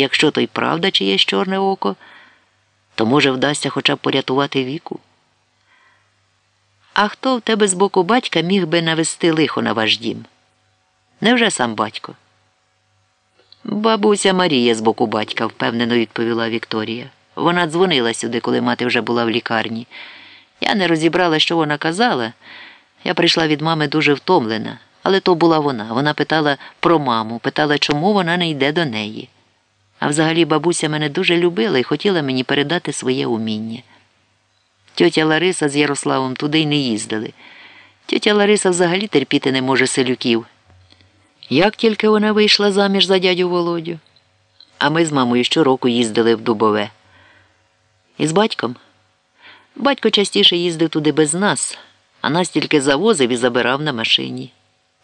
Якщо то й правда чиєсь чорне око, то може вдасться хоча б порятувати віку. А хто в тебе з боку батька міг би навести лихо на ваш дім? Невже сам батько? Бабуся Марія з боку батька, впевнено відповіла Вікторія. Вона дзвонила сюди, коли мати вже була в лікарні. Я не розібрала, що вона казала. Я прийшла від мами дуже втомлена, але то була вона. Вона питала про маму, питала, чому вона не йде до неї. А взагалі бабуся мене дуже любила і хотіла мені передати своє уміння. Тьотя Лариса з Ярославом туди й не їздили. Тьотя Лариса взагалі терпіти не може селюків. Як тільки вона вийшла заміж за дядю Володю, а ми з мамою щороку їздили в Дубове. І з батьком. Батько частіше їздив туди без нас, а нас тільки завозив і забирав на машині.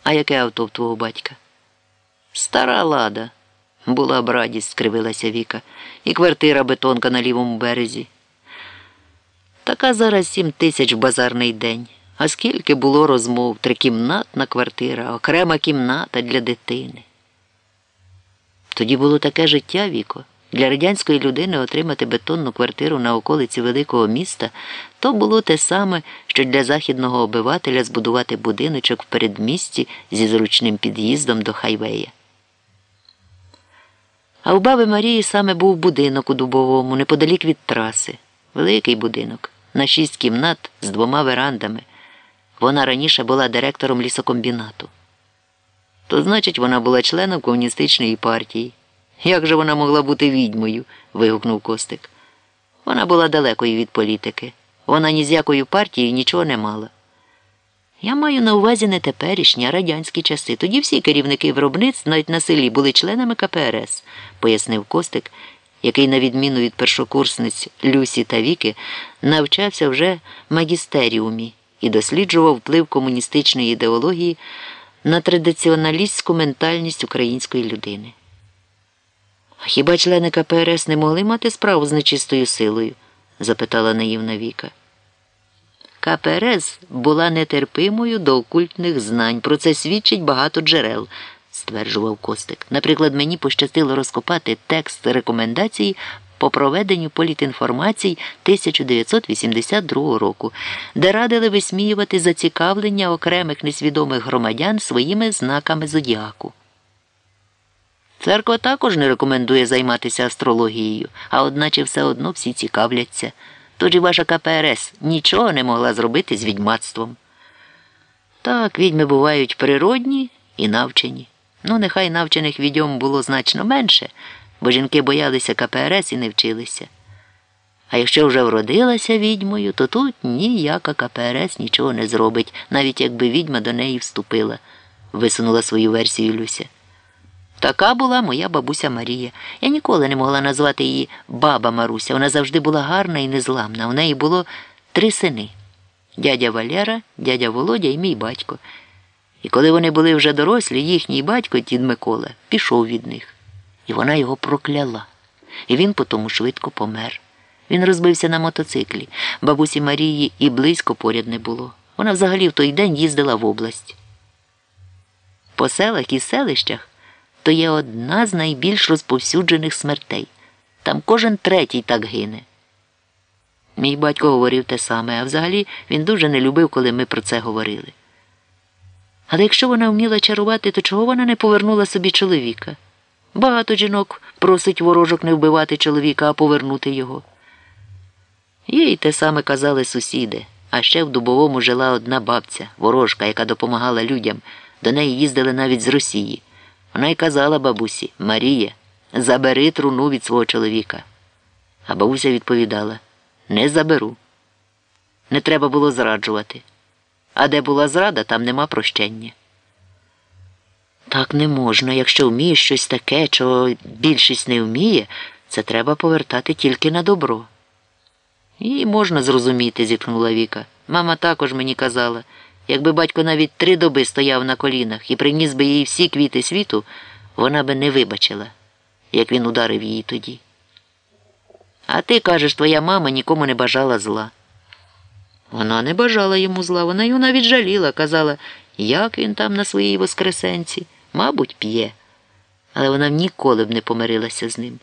А яке авто в твого батька? Стара лада. Була б радість, скривилася Віка, і квартира бетонка на лівому березі. Така зараз сім тисяч в базарний день. А скільки було розмов, трикімнатна квартира, окрема кімната для дитини. Тоді було таке життя, Віко. Для радянської людини отримати бетонну квартиру на околиці великого міста то було те саме, що для західного обивателя збудувати будиночок в передмісті зі зручним під'їздом до хайвея. А у баби Марії саме був будинок у Дубовому, неподалік від траси. Великий будинок, на шість кімнат з двома верандами. Вона раніше була директором лісокомбінату. То значить, вона була членом комуністичної партії. Як же вона могла бути відьмою? вигукнув Костик. Вона була далекою від політики. Вона ні з якою партією нічого не мала. Я маю на увазі не теперішні, а радянські часи. Тоді всі керівники виробництв, навіть на селі, були членами КПРС, пояснив Костик, який, на відміну від першокурсниць Люсі та Віки, навчався вже магістеріумі і досліджував вплив комуністичної ідеології на традиціоналістську ментальність української людини. А хіба члени КПРС не могли мати справу з нечистою силою? запитала наївна Віка. КПРС була нетерпимою до окультних знань. Про це свідчить багато джерел, стверджував Костик. Наприклад, мені пощастило розкопати текст рекомендацій по проведенню політінформацій 1982 року, де радили висміювати зацікавлення окремих несвідомих громадян своїми знаками зодіаку. Церква також не рекомендує займатися астрологією, а одначе все одно всі цікавляться. Тож і ваша КПРС нічого не могла зробити з відьмацтвом. Так, відьми бувають природні і навчені. Ну, нехай навчених відьом було значно менше, бо жінки боялися КПРС і не вчилися. А якщо вже вродилася відьмою, то тут ніяка КПРС нічого не зробить, навіть якби відьма до неї вступила, висунула свою версію Люся. Така була моя бабуся Марія. Я ніколи не могла назвати її баба Маруся. Вона завжди була гарна і незламна. У неї було три сини дядя Валера, дядя Володя і мій батько. І коли вони були вже дорослі, їхній батько, дід Микола, пішов від них. І вона його прокляла. І він потому швидко помер. Він розбився на мотоциклі. Бабусі Марії і близько поряд не було. Вона взагалі в той день їздила в область. По селах і селищах то є одна з найбільш розповсюджених смертей. Там кожен третій так гине. Мій батько говорив те саме, а взагалі він дуже не любив, коли ми про це говорили. Але якщо вона вміла чарувати, то чого вона не повернула собі чоловіка? Багато жінок просить ворожок не вбивати чоловіка, а повернути його. Їй те саме казали сусіди, а ще в Дубовому жила одна бабця, ворожка, яка допомагала людям. До неї їздили навіть з Росії. Вона й казала бабусі Марія, забери труну від свого чоловіка. А бабуся відповідала Не заберу. Не треба було зраджувати. А де була зрада, там нема прощення. Так не можна. Якщо вмієш щось таке, чого більшість не вміє, це треба повертати тільки на добро. Її можна зрозуміти, зітхнула Віка. Мама також мені казала. Якби батько навіть три доби стояв на колінах і приніс би їй всі квіти світу, вона би не вибачила, як він ударив її тоді. А ти кажеш, твоя мама нікому не бажала зла. Вона не бажала йому зла, вона його навіть жаліла, казала, як він там на своїй воскресенці, мабуть, п'є. але вона ніколи б не помирилася з ним.